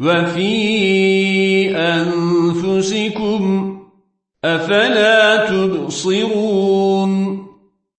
وفي أنفسكم أفلا تبصرون